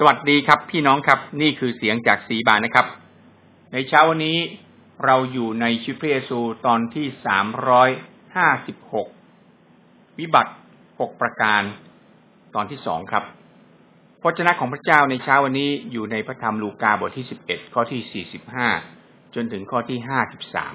สวัสดีครับพี่น้องครับนี่คือเสียงจากสีบานนะครับ ในเช้าวันนี้เราอยู่ในชิพเยซูตอนที่สามร้อยห้าสิบหกวิบัติหกประการตอนที่สองครับพระเจ้าของพระเจ้าในเช้าวันนี้อยู่ในพระธรรมลูกาบทที่สิบเอ็ดข้อที่สี่สิบห้าจนถึงข้อที่ห้าสิบสาม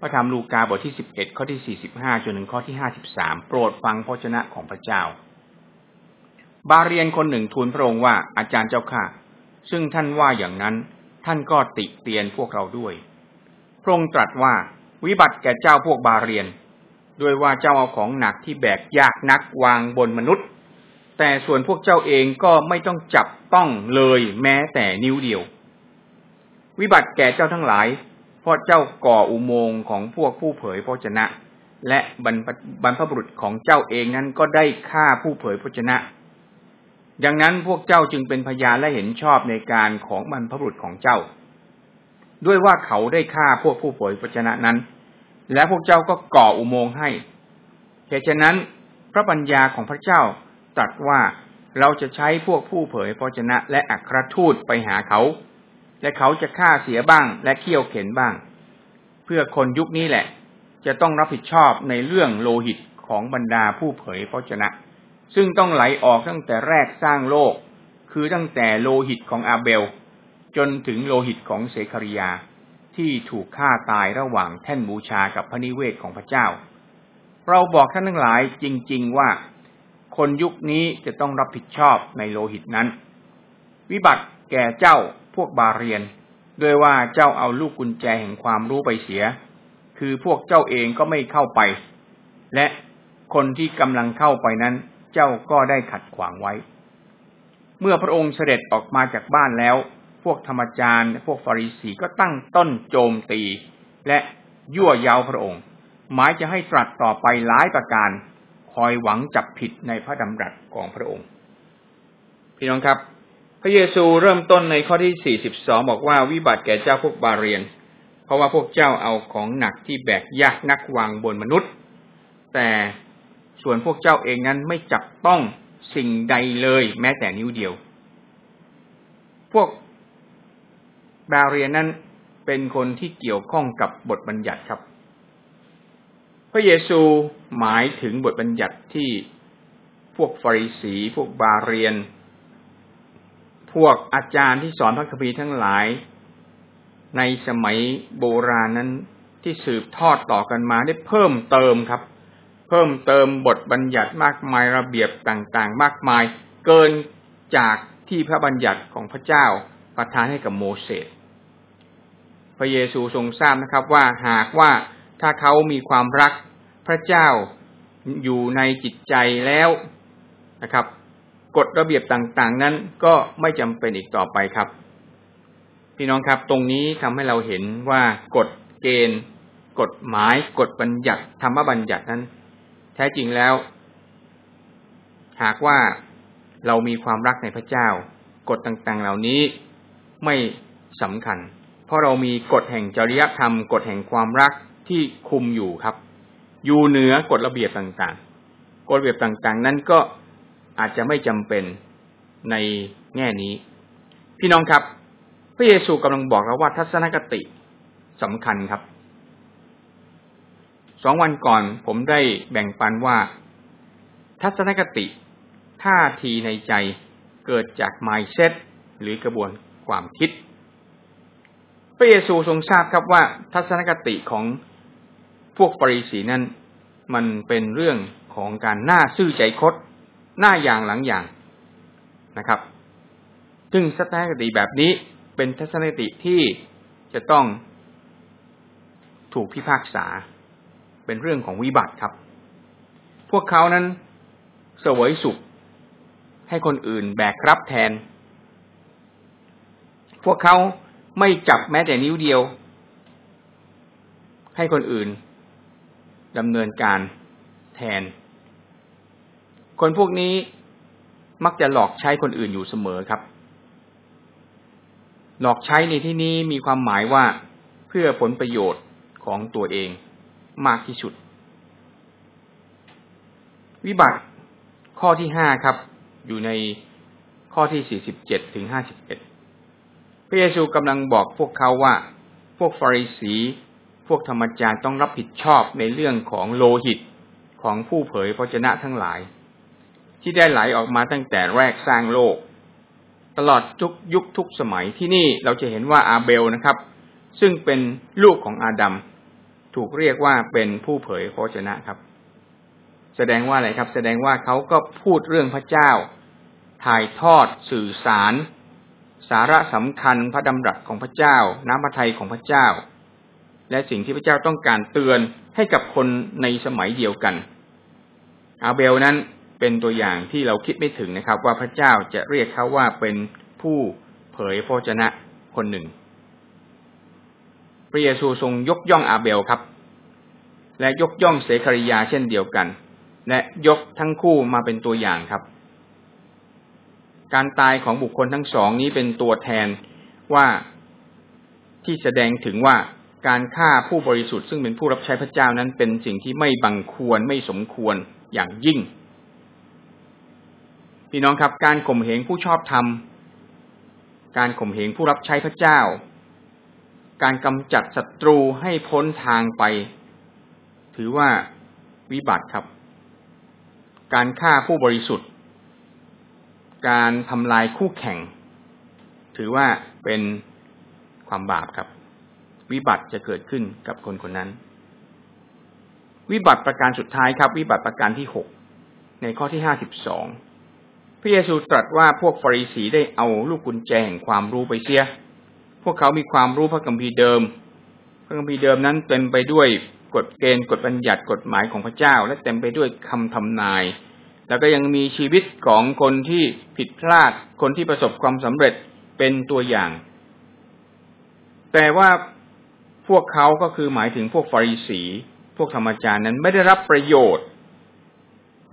พระธรรมลูกาบทที่สิบเอ็ดข้อที่สี่สิบห้าจนถึงข้อที่ห้าสิบสามโปรดฟังพระเจ้าของพระเจ้า บาเรียนคนหนึ่งทูลพระองค์ว่าอาจารย์เจ้าข้าซึ่งท่านว่าอย่างนั้น ท่านก็ติเตียนพวกเราด้วย พระองค์ตรัสว่าวิบัติแก่เจ้าพวกบาเรียน ด้วยว่าเจ้าเอาของหนักที่แบกยากนักวางบนมนุษย์ แต่ส่วนพวกเจ้าเองก็ไม่ต้องจับต้องเลยแม้แต่นิ้วเดียว วิบัติแก่เจ้าทั้งหลาย เพราะเจ้าก่ออุโมงค์ของพวกผู้เผยพระชนะ และบรรพบุรุษของเจ้าเองนั้นก็ได้ฆ่าผู้เผยพระชนะ ดังนั้นพวกเจ้าจึงเป็นพยานและเห็นชอบในการของบรรพบุรุษของเจ้า ด้วยว่าเขาได้ฆ่าพวกผู้เผยพระชนะนั้น และพวกเจ้าก็ก่ออุโมงค์ให้เหตุฉะนั้นพระปัญญาของพระเจ้าตรัสว่าเราจะใช้พวกผู้เผยพระชนะและอัครทูตไปหาเขา และเขาจะฆ่าเสียบ้างและเคี่ยวเข็นบ้าง เพื่อคนยุคนี้แหละ จะต้องรับผิดชอบในเรื่องโลหิตของบรรดาผู้เผยพระชนะ ซึ่งต้องไหลออกตั้งแต่แรกสร้างโลก คือตั้งแต่โลหิตของอาเบล จนถึงโลหิตของเสคาริยา ที่ถูกฆ่าตายระหว่างแท่นบูชากับพระนิเวศของพระเจ้า เราบอกท่านทั้งหลายจริง ๆว่า คนยุคนี้จะต้องรับผิดชอบในโลหิตนั้น วิบัติแก่เจ้าพวกบาเรียน ด้วยว่าเจ้าเอาลูกกุญแจแห่งความรู้ไปเสีย คือพวกเจ้าเองก็ไม่เข้าไป และคนที่กำลังเข้าไปนั้น เจ้าก็ได้ขัดขวางไว้ เมื่อพระองค์เสด็จออกมาจากบ้านแล้ว พวกธรรมจารย์พวกฟาริสีก็ตั้งต้นโจมตี และยั่วยาวพระองค์ หมายจะให้ตรัสต่อไปหลายประการ คอยหวังจับผิดในพระดำรัสของพระองค์ พี่น้องครับ พระเยซูเริ่มต้นในข้อที่สี่สิบสองบอกว่าวิบัติแก่เจ้าพวกบาเรียน เพราะว่าพวกเจ้าเอาของหนักที่แบกยากนักวางบนมนุษย์ แต่ ส่วนพวกเจ้าเองนั้นไม่จับต้องสิ่งใดเลย แม้แต่นิ้วเดียว พวกบาเรียนนั้นเป็นคนที่เกี่ยวข้องกับบทบัญญัติครับ พระเยซูหมายถึงบทบัญญัติที่พวกฟาริสี พวกบาเรียน พวกอาจารย์ที่สอนพระคัมภีร์ทั้งหลาย ในสมัยโบราณนั้นที่สืบทอดต่อกันมาได้เพิ่มเติมครับ เพิ่มเติมบทบัญญัติมากมายระเบียบต่างๆ มากมาย เกินจากที่พระบัญญัติของพระเจ้าประทานให้กับโมเสส พระเยซูทรงทราบนะครับว่าหากว่าถ้าเขามีความรักพระเจ้าอยู่ในจิตใจแล้วนะครับกฎระเบียบต่างๆ นั้นก็ไม่จำเป็นอีกต่อไปครับ พี่น้องครับตรงนี้ทำให้เราเห็นว่ากฎเกณฑ์ กฎหมาย กฎบัญญัติธรรมบัญญัตินั้น แท้จริงแล้ว หากว่าเรามีความรักในพระเจ้ากฎต่างๆ เหล่านี้ไม่สำคัญ เพราะเรามีกฎแห่งจริยธรรมกฎแห่งความรักที่คุมอยู่ครับ อยู่เหนือกฎระเบียบต่างๆ กฎระเบียบต่างๆ นั้นก็อาจจะไม่จำเป็นในแง่นี้ พี่น้องครับ พระเยซูกำลังบอกเราว่าทัศนคติสำคัญครับ สองวันก่อนผมได้แบ่งปันว่า ทัศนคติ ท่าทีในใจเกิดจาก mindset หรือกระบวนความคิด พระเยซูทรงทราบครับว่า ทัศนคติของพวกปริสีนั้น มันเป็นเรื่องของการหน้าซื่อใจคดหน้าอย่างหลังอย่างนะครับ ซึ่งทัศนคติแบบนี้เป็นทัศนคติที่จะต้องถูกพิพากษา เป็นเรื่องของวิบัติครับ พวกเขานั้นเสวยสุข ให้คนอื่นแบกรับแทน พวกเขาไม่จับแม้แต่นิ้วเดียว ให้คนอื่นดำเนินการแทน คนพวกนี้มักจะหลอกใช้คนอื่นอยู่เสมอครับ หลอกใช้ในที่นี้มีความหมายว่าเพื่อผลประโยชน์ของตัวเอง มากที่สุด วิบัติข้อที่ห้าครับ อยู่ในข้อที่สี่สิบเจ็ดถึงห้าสิบเอ็ดพระเยซูกำลังบอกพวกเขาว่า พวกฟาริสี พวกธรรมจารย์ต้องรับผิดชอบในเรื่องของโลหิตของผู้เผยพระชนะทั้งหลาย ที่ได้ไหลออกมาตั้งแต่แรกสร้างโลก ตลอดทุกยุคทุกสมัยที่นี่เราจะเห็นว่าอาเบลนะครับ ซึ่งเป็นลูกของอาดัม ถูกเรียกว่าเป็นผู้เผยพระชนะครับ แสดงว่าอะไรครับ แสดงว่าเขาก็พูดเรื่องพระเจ้า ถ่ายทอดสื่อสาร สาระสำคัญพระดำรัสของพระเจ้า น้ำพระทัยของพระเจ้า และสิ่งที่พระเจ้าต้องการเตือนให้กับคนในสมัยเดียวกันอาเบลนั้นเป็นตัวอย่างที่เราคิดไม่ถึงนะครับ ว่าพระเจ้าจะเรียกเขาว่าเป็นผู้เผยพระชนะคนหนึ่ง ระเยซูทรงยกย่องอาเบลครับ และยกย่องเสคาริยาเช่นเดียวกัน และยกทั้งคู่มาเป็นตัวอย่างครับ การตายของบุคคลทั้งสองนี้เป็นตัวแทนว่าที่แสดงถึงว่าการฆ่าผู้บริสุทธิ์ซึ่งเป็นผู้รับใช้พระเจ้านั้นเป็นสิ่งที่ไม่บังควรไม่สมควรอย่างยิ่ง พี่น้องครับการข่มเหงผู้ชอบธรรม การข่มเหงผู้รับใช้พระเจ้า การกำจัดศัตรูให้พ้นทางไป ถือว่าวิบัติครับ การฆ่าผู้บริสุทธิ์ การทำลายคู่แข่ง ถือว่าเป็นความบาปครับ วิบัติจะเกิดขึ้นกับคนคนนั้น วิบัติประการสุดท้ายครับ วิบัติประการที่หกในข้อที่ห้าสิบสองพระเยซูตรัสว่าพวกฟาริสีได้เอาลูกกุญแจแห่งความรู้ไปเสีย พวกเขามีความรู้พระคัมภีร์เดิม พระคัมภีร์เดิมนั้นเต็มไปด้วยกฎเกณฑ์กฎบัญญัติกฎหมายของพระเจ้า และเต็มไปด้วยคำทำนาย แล้วก็ยังมีชีวิตของคนที่ผิดพลาด คนที่ประสบความสำเร็จเป็นตัวอย่าง แต่ว่าพวกเขาก็คือหมายถึงพวกฟาริสี พวกธรรมจารย์นั้นไม่ได้รับประโยชน์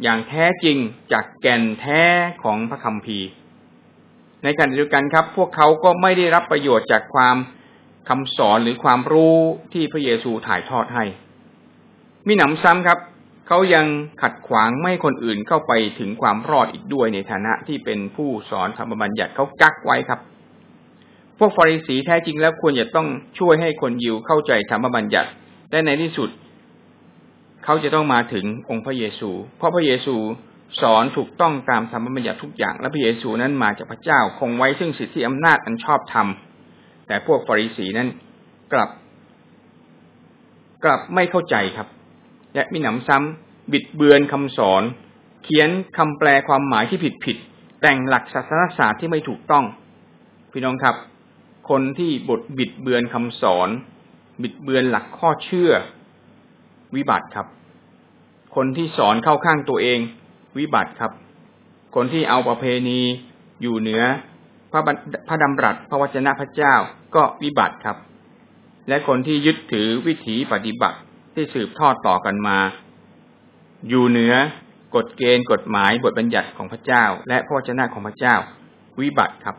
อย่างแท้จริงจากแก่นแท้ของพระคัมภีร์ ในขณะเดียวกันครับ พวกเขาก็ไม่ได้รับประโยชน์จากความคำสอนหรือความรู้ที่พระเยซูถ่ายทอดให้ มีหนำซ้ำครับ เขายังขัดขวางไม่คนอื่นเข้าไปถึงความรอดอีกด้วยในฐานะที่เป็นผู้สอนธรรมบัญญัติเขากักไว้ครับ พวกฟาริสีแท้จริงแล้วควรจะต้องช่วยให้คนยิวเข้าใจธรรมบัญญัติและในที่สุด เขาจะต้องมาถึงองค์พระเยซู เพราะพระเยซู สอนถูกต้องตามธรรมบัญญัติทุกอย่าง และพระเยซูนั้นมาจากพระเจ้าคงไว้ซึ่งสิทธิอำนาจอันชอบธรรม แต่พวกฟาริสีนั้นกลับ กลับไม่เข้าใจครับ และมีหนำซ้ำบิดเบือนคำสอน เขียนคำแปลความหมายที่ผิดผิดแต่งหลักศาสนศาสตร์ที่ไม่ถูกต้อง พี่น้องครับ คนที่บทบิดเบือนคำสอน บิดเบือนหลักข้อเชื่อ วิบัติครับ คนที่สอนเข้าข้างตัวเอง วิบัติครับ คนที่เอาประเพณีอยู่เหนือ พระพระดำรัสพระวจนะพระเจ้าก็วิบัติครับ และคนที่ยึดถือวิถีปฏิบัติที่สืบทอดต่อกันมา อยู่เหนือกฎเกณฑ์กฎหมายบทบัญญัติของพระเจ้า และพระวจนะของพระเจ้า วิบัติครับ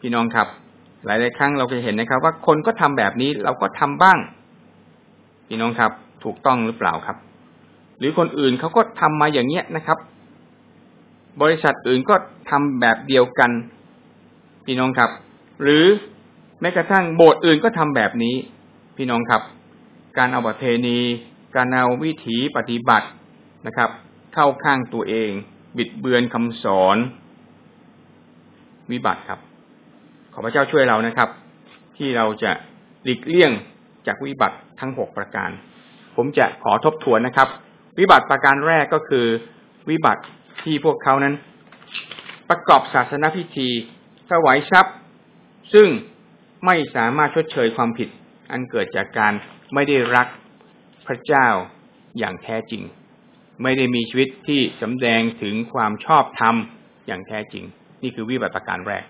พี่น้องครับ หลายๆครั้งเราจะเห็นนะครับ ว่าคนก็ทำแบบนี้เราก็ทำบ้าง พี่น้องครับ ถูกต้องหรือเปล่าครับ หรือคนอื่นเขาก็ทำมาอย่างเนี้ยนะครับ บริษัทอื่นก็ทำแบบเดียวกัน พี่น้องครับ หรือแม้กระทั่งโบสถ์อื่นก็ทำแบบนี้ พี่น้องครับ การเอาประเพณี การเอาวิถีปฏิบัตินะครับ เข้าข้างตัวเอง บิดเบือนคำสอน วิบัติครับ ขอพระเจ้าช่วยเรานะครับ ที่เราจะหลีกเลี่ยงจากวิบัติทั้งหกประการ ผมจะขอทบทวนนะครับ วิบัติประการแรกก็คือวิบัติที่พวกเขานั้น ประกอบศาสนพิธีถวายทรัพย์ ซึ่งไม่สามารถชดเชยความผิด อันเกิดจากการไม่ได้รักพระเจ้าอย่างแท้จริง ไม่ได้มีชีวิตที่สำแดงถึงความชอบธรรมอย่างแท้จริง นี่คือวิบัติประการแรก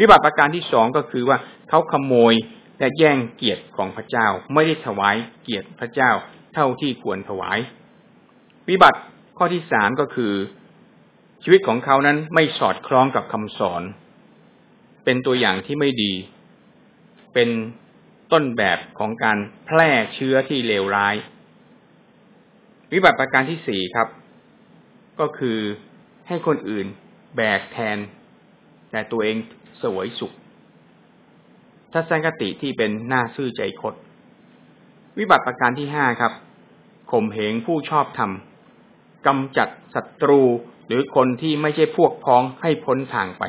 วิบัติประการที่สองก็คือว่าเขาขโมยและแย่งเกียรติของพระเจ้า ไม่ได้ถวายเกียรติพระเจ้าเท่าที่ควรถวาย วิบัติข้อที่สามก็คือ ชีวิตของเขานั้นไม่สอดคล้องกับคำสอน เป็นตัวอย่างที่ไม่ดี เป็นต้นแบบของการแพร่เชื้อที่เลวร้าย วิบัติประการที่สี่ครับ ก็คือให้คนอื่นแบกแทน แต่ตัวเองสวยสุขทัศนคติที่เป็นหน้าซื่อใจคด วิบัติประการที่ห้าครับข่มเหงผู้ชอบธรรม กำจัดศัตรูหรือคนที่ไม่ใช่พวกพ้องให้พ้นทางไป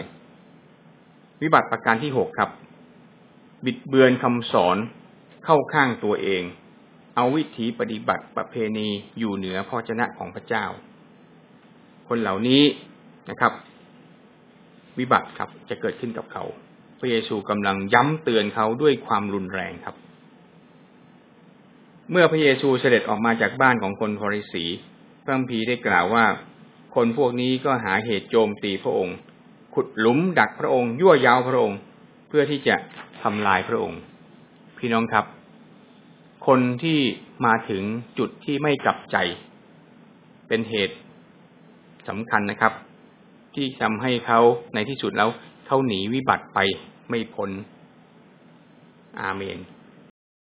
วิบัติประการที่หกครับ บิดเบือนคำสอนเข้าข้างตัวเอง เอาวิถีปฏิบัติประเพณีอยู่เหนือพระเจนะของพระเจ้า คนเหล่านี้นะครับ วิบัติครับจะเกิดขึ้นกับเขา พระเยซูกำลังย้ำเตือนเขาด้วยความรุนแรงครับ เมื่อพระเยซูเสด็จออกมาจากบ้านของคนคอริสี พระพีได้กล่าวว่า คนพวกนี้ก็หาเหตุโจมตีพระองค์ ขุดหลุมดักพระองค์ ยั่วยาวพระองค์ เพื่อที่จะทำลายพระองค์ พี่น้องครับ คนที่มาถึงจุดที่ไม่กลับใจ เป็นเหตุสำคัญนะครับ ที่ทำให้เขาในที่สุดแล้วเขาหนีวิบัติไปไม่พ้น อาเมน